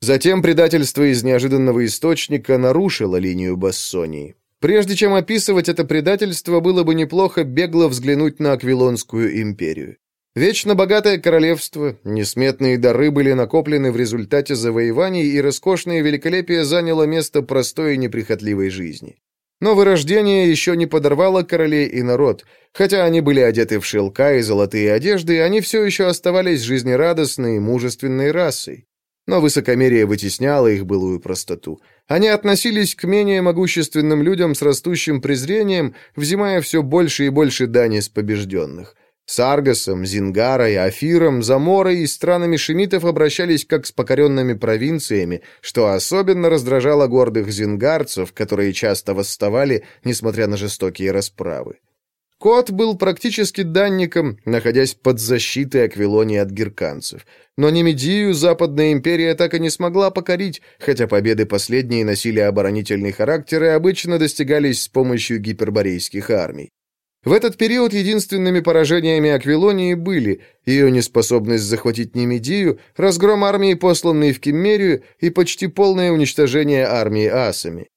Затем предательство из неожиданного источника нарушило линию Бассонии. Прежде чем описывать это предательство, было бы неплохо бегло взглянуть на Аквилонскую империю. Вечно богатое королевство, несметные дары были накоплены в результате завоеваний, и роскошное великолепие заняло место простой и неприхотливой жизни. Но вырождение еще не подорвало королей и народ. Хотя они были одеты в шелка и золотые одежды, они все еще оставались жизнерадостной и мужественной расой. Но высокомерие вытесняло их былую простоту. Они относились к менее могущественным людям с растущим презрением, взимая все больше и больше дани с побежденных. С Аргосом, Зингарой, Афиром, Заморой и странами шемитов обращались как с покоренными провинциями, что особенно раздражало гордых зингарцев, которые часто восставали, несмотря на жестокие расправы. Кот был практически данником, находясь под защитой Аквилонии от герканцев. Но Немедию Западная империя так и не смогла покорить, хотя победы последние носили оборонительный характер и обычно достигались с помощью гиперборейских армий. В этот период единственными поражениями Аквилонии были ее неспособность захватить Немедию, разгром армии, посланной в Киммерию, и почти полное уничтожение армии асами.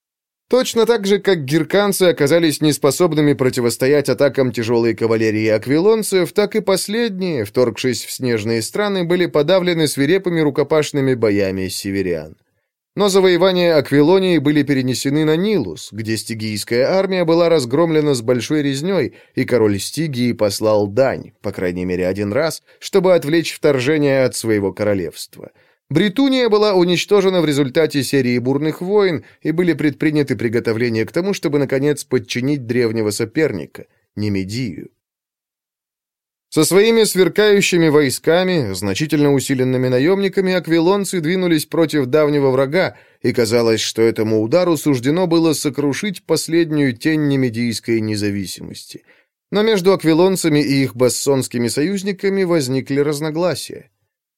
Точно так же, как гирканцы оказались неспособными противостоять атакам тяжелой кавалерии аквилонцев, так и последние, вторгшись в снежные страны, были подавлены свирепыми рукопашными боями северян. Но завоевания Аквилонии были перенесены на Нилус, где стигийская армия была разгромлена с большой резней, и король Стигии послал дань, по крайней мере один раз, чтобы отвлечь вторжение от своего королевства. Бритуния была уничтожена в результате серии бурных войн, и были предприняты приготовления к тому, чтобы, наконец, подчинить древнего соперника – Немедию. Со своими сверкающими войсками, значительно усиленными наемниками, аквилонцы двинулись против давнего врага, и казалось, что этому удару суждено было сокрушить последнюю тень немедийской независимости. Но между аквилонцами и их бассонскими союзниками возникли разногласия.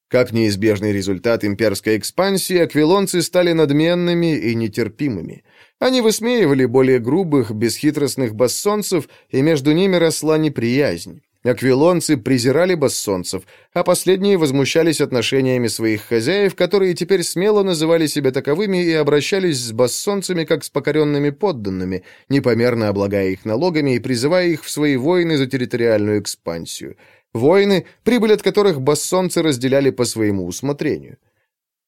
Как неизбежный результат имперской экспансии, аквилонцы стали надменными и нетерпимыми. Они высмеивали более грубых, бесхитростных бассонцев, и между ними росла неприязнь. Аквилонцы презирали бассонцев, а последние возмущались отношениями своих хозяев, которые теперь смело называли себя таковыми и обращались с бассонцами как с покоренными подданными, непомерно облагая их налогами и призывая их в свои войны за территориальную экспансию. Войны, прибыль от которых бассонцы разделяли по своему усмотрению.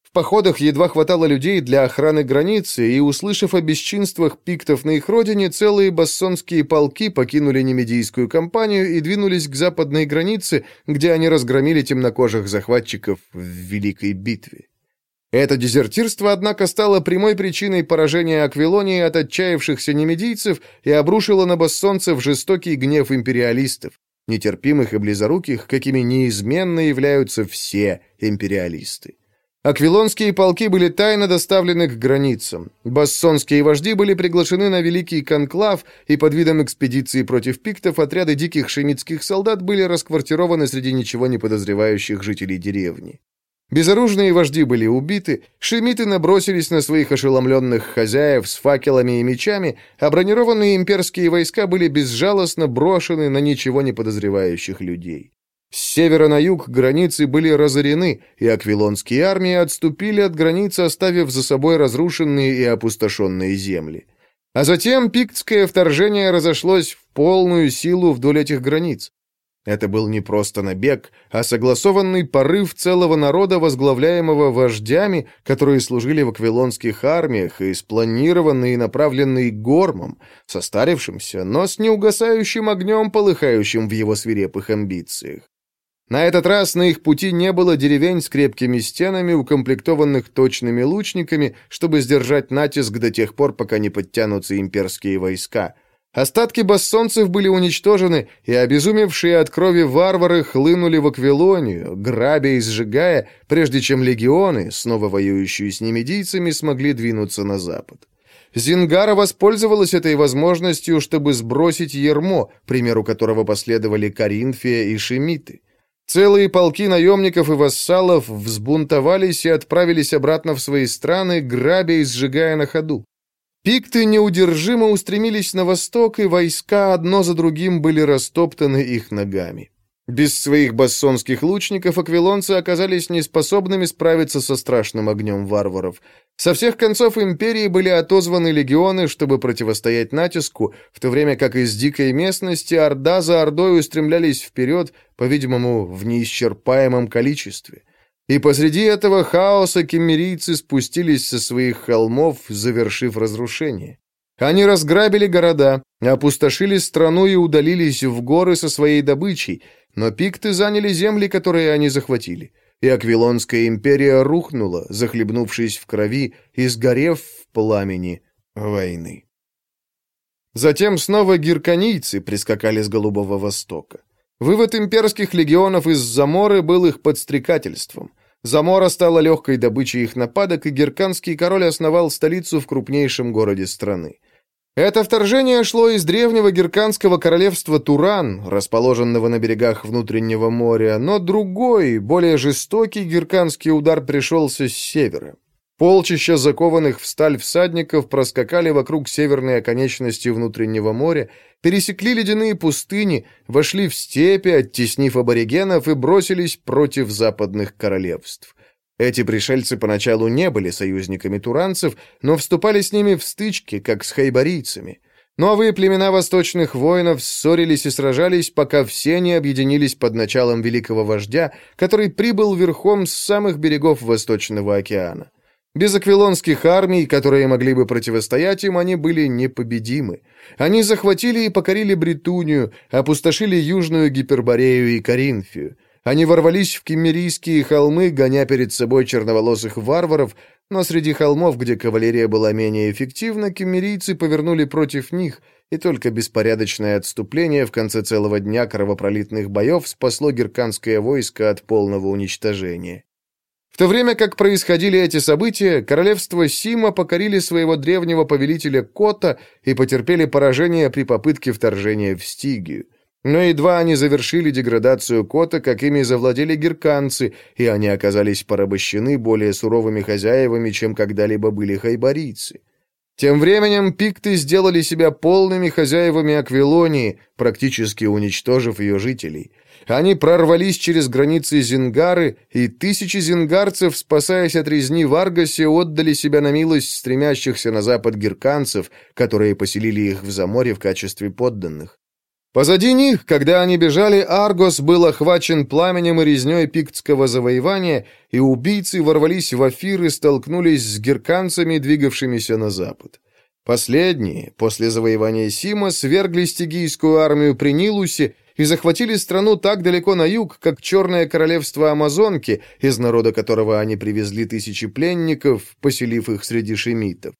В походах едва хватало людей для охраны границы, и, услышав о бесчинствах пиктов на их родине, целые бассонские полки покинули немедийскую кампанию и двинулись к западной границе, где они разгромили темнокожих захватчиков в Великой битве. Это дезертирство, однако, стало прямой причиной поражения Аквилонии от отчаявшихся немедийцев и обрушило на бассонцев жестокий гнев империалистов, нетерпимых и близоруких, какими неизменно являются все империалисты. Аквилонские полки были тайно доставлены к границам. Бассонские вожди были приглашены на Великий Конклав, и под видом экспедиции против пиктов отряды диких шемитских солдат были расквартированы среди ничего не подозревающих жителей деревни. Безоружные вожди были убиты, шемиты набросились на своих ошеломленных хозяев с факелами и мечами, а бронированные имперские войска были безжалостно брошены на ничего не подозревающих людей. С севера на юг границы были разорены, и аквилонские армии отступили от границы, оставив за собой разрушенные и опустошенные земли. А затем пиктское вторжение разошлось в полную силу вдоль этих границ. Это был не просто набег, а согласованный порыв целого народа, возглавляемого вождями, которые служили в аквилонских армиях, и спланированный и направленный гормом, состарившимся, но с неугасающим огнем, полыхающим в его свирепых амбициях. На этот раз на их пути не было деревень с крепкими стенами, укомплектованных точными лучниками, чтобы сдержать натиск до тех пор, пока не подтянутся имперские войска. Остатки бассонцев были уничтожены, и обезумевшие от крови варвары хлынули в Аквилонию, грабя и сжигая, прежде чем легионы, снова воюющие с немедийцами, смогли двинуться на запад. Зингара воспользовалась этой возможностью, чтобы сбросить ермо, примеру которого последовали Каринфия и Шемиты. Целые полки наемников и вассалов взбунтовались и отправились обратно в свои страны, грабя и сжигая на ходу. Пикты неудержимо устремились на восток, и войска одно за другим были растоптаны их ногами. Без своих бассонских лучников аквилонцы оказались неспособными справиться со страшным огнем варваров. Со всех концов империи были отозваны легионы, чтобы противостоять натиску, в то время как из дикой местности орда за ордой устремлялись вперед, по-видимому, в неисчерпаемом количестве. И посреди этого хаоса кемерийцы спустились со своих холмов, завершив разрушение. Они разграбили города, опустошили страну и удалились в горы со своей добычей, но пикты заняли земли, которые они захватили, и Аквилонская империя рухнула, захлебнувшись в крови и сгорев в пламени войны. Затем снова гирканийцы прискакали с Голубого Востока. Вывод имперских легионов из Заморы был их подстрекательством. Замора стала легкой добычей их нападок, и герканский король основал столицу в крупнейшем городе страны. Это вторжение шло из древнего герканского королевства Туран, расположенного на берегах внутреннего моря, но другой, более жестокий герканский удар пришелся с севера. Полчища закованных в сталь всадников проскакали вокруг северной оконечности внутреннего моря, пересекли ледяные пустыни, вошли в степи, оттеснив аборигенов и бросились против западных королевств. Эти пришельцы поначалу не были союзниками туранцев, но вступали с ними в стычки, как с хайбарийцами. Новые племена восточных воинов ссорились и сражались, пока все не объединились под началом великого вождя, который прибыл верхом с самых берегов Восточного океана. Без аквилонских армий, которые могли бы противостоять им, они были непобедимы. Они захватили и покорили Бритунию, опустошили Южную Гиперборею и Каринфию. Они ворвались в кемерийские холмы, гоня перед собой черноволосых варваров, но среди холмов, где кавалерия была менее эффективна, кемерийцы повернули против них, и только беспорядочное отступление в конце целого дня кровопролитных боев спасло герканское войско от полного уничтожения. В то время как происходили эти события, королевство Сима покорили своего древнего повелителя Кота и потерпели поражение при попытке вторжения в Стигию. Но едва они завершили деградацию кота, как ими завладели герканцы, и они оказались порабощены более суровыми хозяевами, чем когда-либо были хайбарийцы. Тем временем пикты сделали себя полными хозяевами Аквилонии, практически уничтожив ее жителей. Они прорвались через границы Зингары, и тысячи зингарцев, спасаясь от резни в Аргосе, отдали себя на милость стремящихся на запад герканцев, которые поселили их в Заморе в качестве подданных. Позади них, когда они бежали, Аргос был охвачен пламенем и резней пиктского завоевания, и убийцы ворвались в Афир и столкнулись с герканцами, двигавшимися на запад. Последние, после завоевания Сима, свергли стигийскую армию при Нилусе и захватили страну так далеко на юг, как Черное королевство Амазонки, из народа которого они привезли тысячи пленников, поселив их среди шемитов.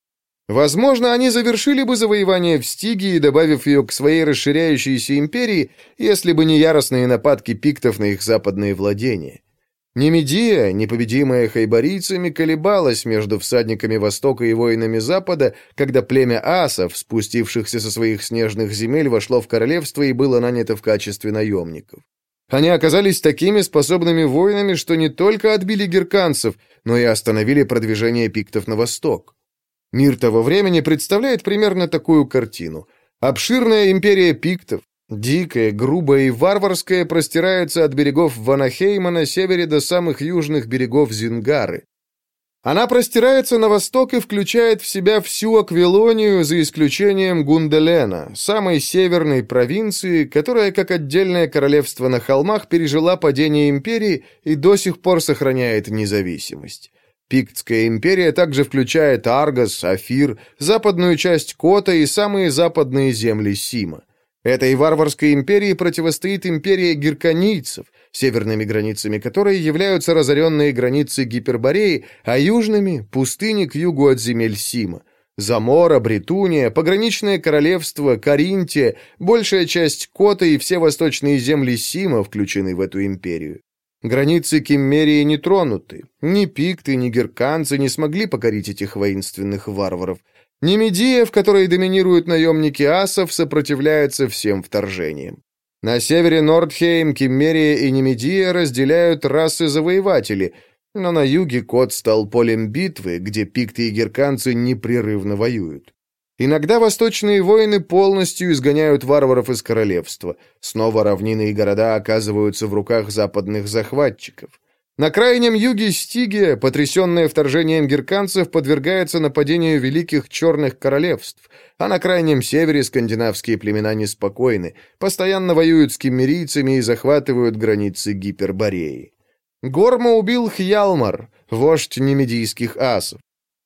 Возможно, они завершили бы завоевание в Стигии, добавив ее к своей расширяющейся империи, если бы не яростные нападки пиктов на их западные владения. Немедия, непобедимая хайбарийцами, колебалась между всадниками Востока и воинами Запада, когда племя асов, спустившихся со своих снежных земель, вошло в королевство и было нанято в качестве наемников. Они оказались такими способными воинами, что не только отбили герканцев, но и остановили продвижение пиктов на восток. Мир того времени представляет примерно такую картину. Обширная империя пиктов, дикая, грубая и варварская, простирается от берегов Ванахейма на севере до самых южных берегов Зингары. Она простирается на восток и включает в себя всю Аквилонию, за исключением Гунделена, самой северной провинции, которая, как отдельное королевство на холмах, пережила падение империи и до сих пор сохраняет независимость. Пиктская империя также включает Аргос, Афир, западную часть Кота и самые западные земли Сима. Этой варварской империи противостоит империя герканийцев, северными границами которой являются разоренные границы Гипербореи, а южными — пустыни к югу от земель Сима. Замора, Бретуния, пограничное королевство, Каринтия, большая часть Кота и все восточные земли Сима включены в эту империю. Границы Киммерии не тронуты. Ни пикты, ни герканцы не смогли покорить этих воинственных варваров. Ни Медия, в которой доминируют наемники асов, сопротивляются всем вторжениям. На севере Нордхейм, Киммерия и Немедия разделяют расы-завоеватели, но на юге Кот стал полем битвы, где пикты и герканцы непрерывно воюют. Иногда восточные воины полностью изгоняют варваров из королевства. Снова равнины и города оказываются в руках западных захватчиков. На крайнем юге Стигия, потрясенная вторжением герканцев, подвергается нападению великих черных королевств, а на крайнем севере скандинавские племена неспокойны, постоянно воюют с киммерийцами и захватывают границы Гипербореи. Горма убил Хьялмар, вождь немедийских асов.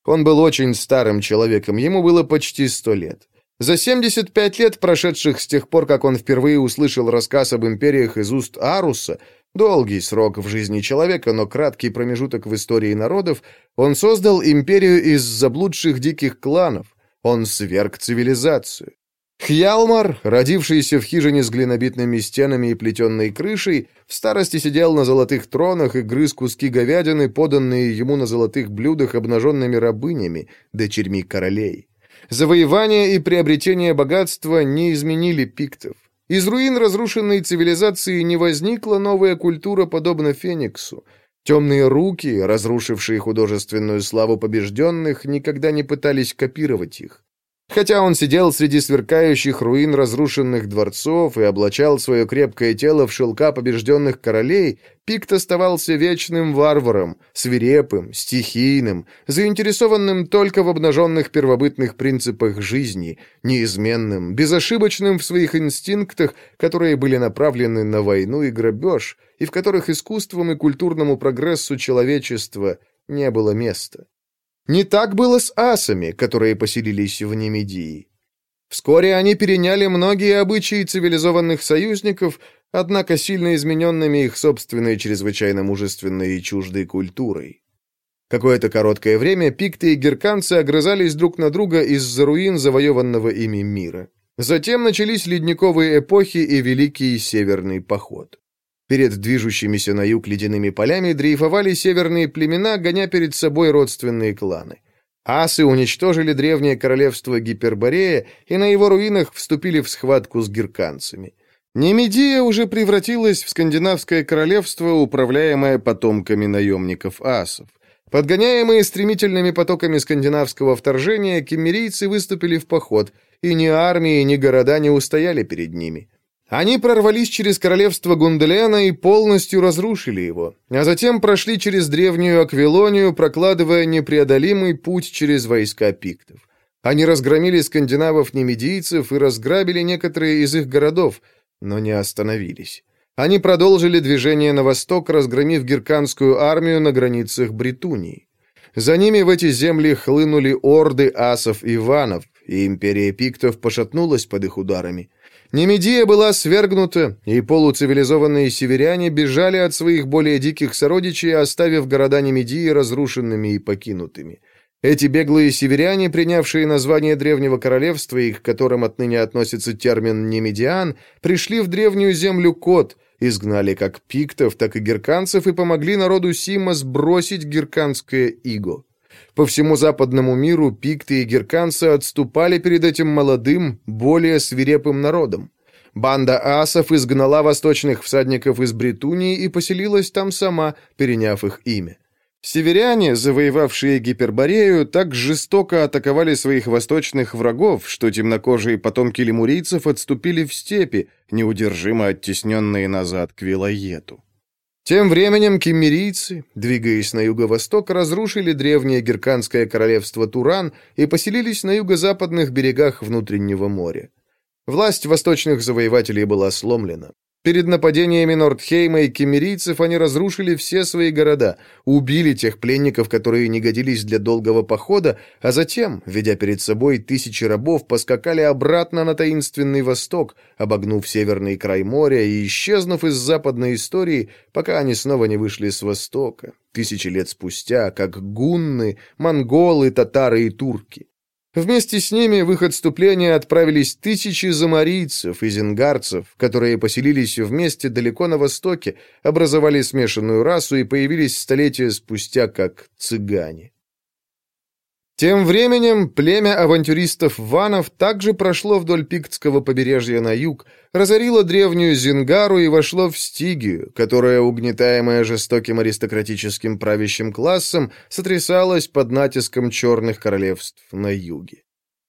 Он был очень старым человеком, ему было почти сто лет. За 75 лет, прошедших с тех пор, как он впервые услышал рассказ об империях из уст Аруса, долгий срок в жизни человека, но краткий промежуток в истории народов, он создал империю из заблудших диких кланов, он сверг цивилизацию. Хьялмар, родившийся в хижине с глинобитными стенами и плетенной крышей, в старости сидел на золотых тронах и грыз куски говядины, поданные ему на золотых блюдах обнаженными рабынями, дочерьми королей. Завоевание и приобретение богатства не изменили пиктов. Из руин разрушенной цивилизации не возникла новая культура, подобно Фениксу. Темные руки, разрушившие художественную славу побежденных, никогда не пытались копировать их. Хотя он сидел среди сверкающих руин разрушенных дворцов и облачал свое крепкое тело в шелка побежденных королей, Пикт оставался вечным варваром, свирепым, стихийным, заинтересованным только в обнаженных первобытных принципах жизни, неизменным, безошибочным в своих инстинктах, которые были направлены на войну и грабеж, и в которых искусством и культурному прогрессу человечества не было места. Не так было с асами, которые поселились в Немедии. Вскоре они переняли многие обычаи цивилизованных союзников, однако сильно измененными их собственной чрезвычайно мужественной и чуждой культурой. Какое-то короткое время пикты и герканцы огрызались друг на друга из-за руин завоеванного ими мира. Затем начались ледниковые эпохи и Великий Северный поход. Перед движущимися на юг ледяными полями дрейфовали северные племена, гоня перед собой родственные кланы. Асы уничтожили древнее королевство Гиперборея и на его руинах вступили в схватку с герканцами. Немедия уже превратилась в скандинавское королевство, управляемое потомками наемников асов. Подгоняемые стремительными потоками скандинавского вторжения, кемерийцы выступили в поход, и ни армии, ни города не устояли перед ними. Они прорвались через королевство Гунделена и полностью разрушили его, а затем прошли через древнюю Аквилонию, прокладывая непреодолимый путь через войска пиктов. Они разгромили скандинавов-немедийцев и разграбили некоторые из их городов, но не остановились. Они продолжили движение на восток, разгромив герканскую армию на границах Бретунии. За ними в эти земли хлынули орды асов и ванов, и империя пиктов пошатнулась под их ударами. Немедия была свергнута, и полуцивилизованные северяне бежали от своих более диких сородичей, оставив города Немедии разрушенными и покинутыми. Эти беглые северяне, принявшие название древнего королевства и к которым отныне относится термин «немедиан», пришли в древнюю землю Кот, изгнали как пиктов, так и герканцев и помогли народу Сима сбросить герканское иго. По всему западному миру пикты и герканцы отступали перед этим молодым, более свирепым народом. Банда асов изгнала восточных всадников из Бретунии и поселилась там сама, переняв их имя. Северяне, завоевавшие Гиперборею, так жестоко атаковали своих восточных врагов, что темнокожие потомки лемурийцев отступили в степи, неудержимо оттесненные назад к Вилоету. Тем временем кемерийцы, двигаясь на юго-восток, разрушили древнее герканское королевство Туран и поселились на юго-западных берегах внутреннего моря. Власть восточных завоевателей была сломлена. Перед нападениями Нордхейма и кемерийцев они разрушили все свои города, убили тех пленников, которые не годились для долгого похода, а затем, ведя перед собой тысячи рабов, поскакали обратно на таинственный восток, обогнув северный край моря и исчезнув из западной истории, пока они снова не вышли с востока, тысячи лет спустя, как гунны, монголы, татары и турки. Вместе с ними в их отступление отправились тысячи замарийцев и зенгарцев, которые поселились вместе далеко на востоке, образовали смешанную расу и появились столетия спустя как цыгане. Тем временем племя авантюристов Ванов также прошло вдоль Пиктского побережья на юг, разорило древнюю Зингару и вошло в Стигию, которая, угнетаемая жестоким аристократическим правящим классом, сотрясалась под натиском черных королевств на юге.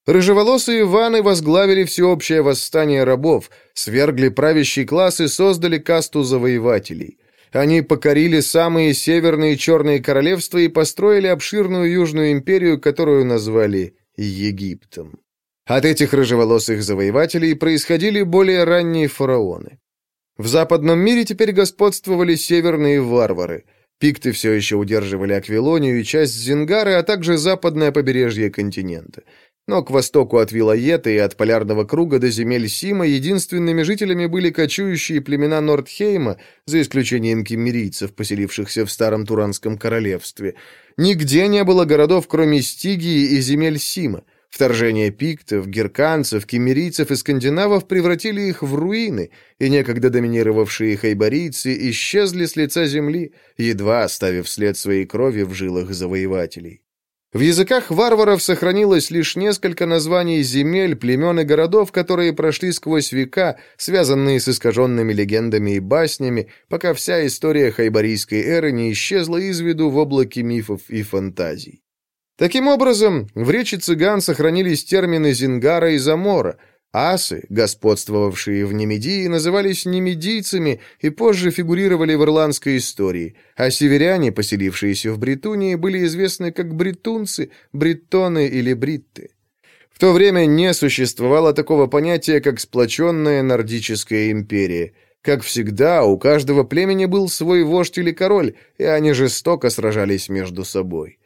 Рыжеволосые ваны возглавили всеобщее восстание рабов, свергли правящий класс и создали касту завоевателей. Они покорили самые северные черные королевства и построили обширную южную империю, которую назвали Египтом. От этих рыжеволосых завоевателей происходили более ранние фараоны. В западном мире теперь господствовали северные варвары. Пикты все еще удерживали Аквилонию и часть Зингары, а также западное побережье континента. Но к востоку от Вилоета и от Полярного круга до земель Сима единственными жителями были кочующие племена Нордхейма, за исключением киммерийцев, поселившихся в Старом Туранском королевстве. Нигде не было городов, кроме Стигии и земель Сима. Вторжение пиктов, герканцев, киммерийцев и скандинавов превратили их в руины, и некогда доминировавшие хайбарийцы исчезли с лица земли, едва оставив след своей крови в жилах завоевателей. В языках варваров сохранилось лишь несколько названий земель, племен и городов, которые прошли сквозь века, связанные с искаженными легендами и баснями, пока вся история хайбарийской эры не исчезла из виду в облаке мифов и фантазий. Таким образом, в речи цыган сохранились термины Зингара и Замора – Асы, господствовавшие в Немедии, назывались немедийцами и позже фигурировали в ирландской истории, а северяне, поселившиеся в Бретунии, были известны как бретунцы, бреттоны или бритты. В то время не существовало такого понятия, как сплоченная нордическая империя. Как всегда, у каждого племени был свой вождь или король, и они жестоко сражались между собой.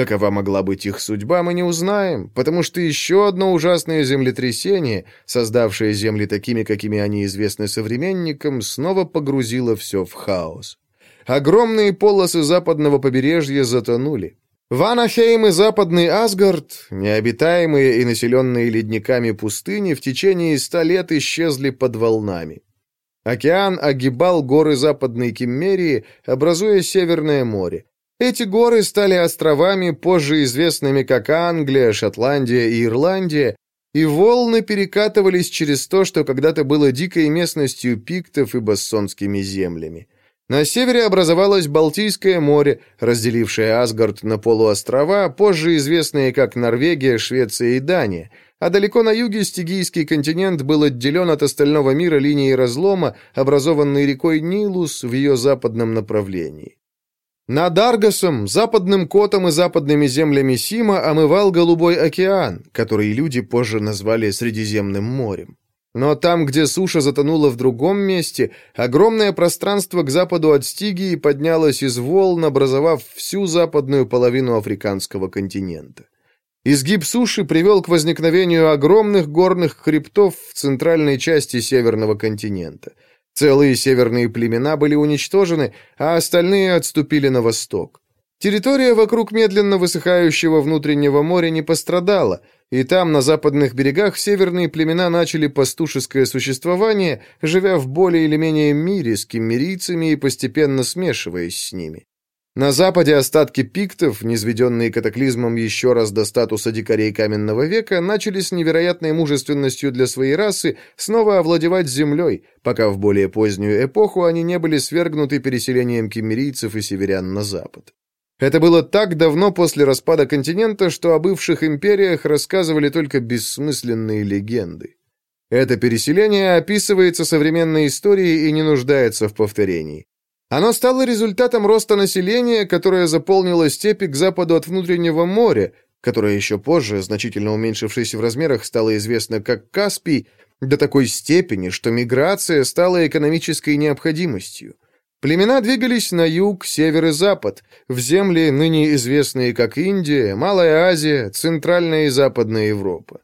Какова могла быть их судьба, мы не узнаем, потому что еще одно ужасное землетрясение, создавшее земли такими, какими они известны современникам, снова погрузило все в хаос. Огромные полосы западного побережья затонули. Ванахейм и западный Асгард, необитаемые и населенные ледниками пустыни, в течение ста лет исчезли под волнами. Океан огибал горы западной Киммерии, образуя Северное море. Эти горы стали островами, позже известными как Англия, Шотландия и Ирландия, и волны перекатывались через то, что когда-то было дикой местностью пиктов и бассонскими землями. На севере образовалось Балтийское море, разделившее Асгард на полуострова, позже известные как Норвегия, Швеция и Дания, а далеко на юге Стигийский континент был отделен от остального мира линией разлома, образованной рекой Нилус в ее западном направлении. Над Аргосом, западным котом и западными землями Сима омывал Голубой океан, который люди позже назвали Средиземным морем. Но там, где суша затонула в другом месте, огромное пространство к западу от Стигии поднялось из волн, образовав всю западную половину африканского континента. Изгиб суши привел к возникновению огромных горных хребтов в центральной части северного континента – Целые северные племена были уничтожены, а остальные отступили на восток. Территория вокруг медленно высыхающего внутреннего моря не пострадала, и там, на западных берегах, северные племена начали пастушеское существование, живя в более или менее мире с киммерийцами и постепенно смешиваясь с ними. На западе остатки пиктов, низведенные катаклизмом еще раз до статуса дикарей каменного века, начали с невероятной мужественностью для своей расы снова овладевать землей, пока в более позднюю эпоху они не были свергнуты переселением кемерийцев и северян на запад. Это было так давно после распада континента, что о бывших империях рассказывали только бессмысленные легенды. Это переселение описывается современной историей и не нуждается в повторении. Оно стало результатом роста населения, которое заполнило степи к западу от внутреннего моря, которое еще позже, значительно уменьшившись в размерах, стало известно как Каспий, до такой степени, что миграция стала экономической необходимостью. Племена двигались на юг, север и запад, в земли, ныне известные как Индия, Малая Азия, Центральная и Западная Европа.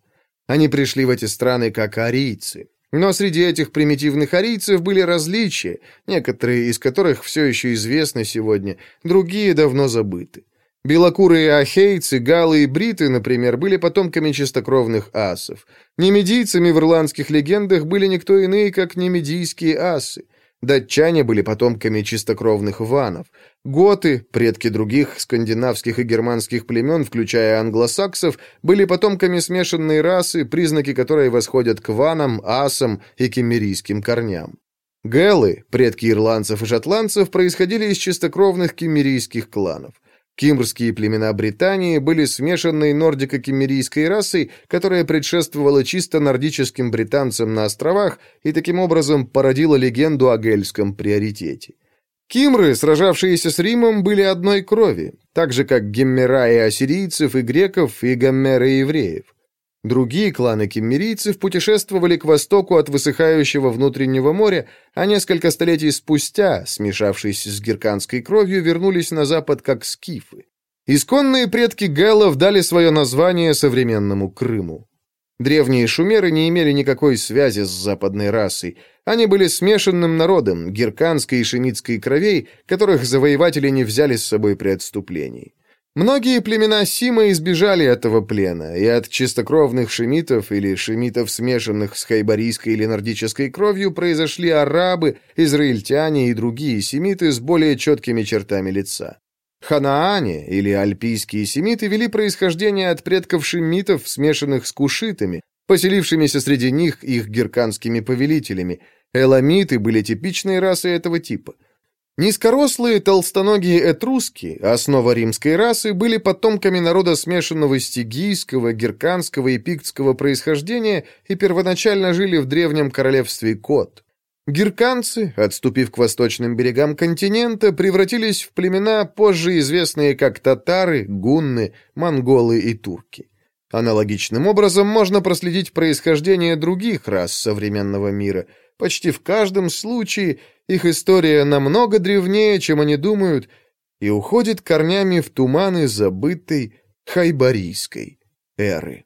Они пришли в эти страны как арийцы. Но среди этих примитивных арийцев были различия, некоторые из которых все еще известны сегодня, другие давно забыты. Белокурые ахейцы, галы и бриты, например, были потомками чистокровных асов. Немедийцами в ирландских легендах были никто иные, как немедийские асы. Датчане были потомками чистокровных ванов. Готы, предки других скандинавских и германских племен, включая англосаксов, были потомками смешанной расы, признаки которой восходят к ванам, асам и кемерийским корням. Гэлы, предки ирландцев и шотландцев, происходили из чистокровных кемерийских кланов. Кимрские племена Британии были смешанной нордико-киммерийской расой, которая предшествовала чисто нордическим британцам на островах и таким образом породила легенду о гельском приоритете. Кимры, сражавшиеся с Римом, были одной крови, так же как геммера и ассирийцев, и греков, и гоммера и евреев. Другие кланы киммерийцев путешествовали к востоку от высыхающего внутреннего моря, а несколько столетий спустя, смешавшись с герканской кровью, вернулись на запад как скифы. Исконные предки галлов дали свое название современному Крыму. Древние шумеры не имели никакой связи с западной расой. Они были смешанным народом, герканской и шемитской кровей, которых завоеватели не взяли с собой при отступлении. Многие племена Сима избежали этого плена, и от чистокровных шемитов или шемитов, смешанных с хайбарийской или нордической кровью, произошли арабы, израильтяне и другие семиты с более четкими чертами лица. Ханаане или альпийские семиты вели происхождение от предков шемитов, смешанных с кушитами, поселившимися среди них их герканскими повелителями. Эламиты были типичной расой этого типа – Низкорослые толстоногие этруски, основа римской расы, были потомками народа смешанного стигийского, герканского и пиктского происхождения и первоначально жили в древнем королевстве Кот. Герканцы, отступив к восточным берегам континента, превратились в племена, позже известные как татары, гунны, монголы и турки. Аналогичным образом можно проследить происхождение других рас современного мира – Почти в каждом случае их история намного древнее, чем они думают, и уходит корнями в туманы забытой хайбарийской эры.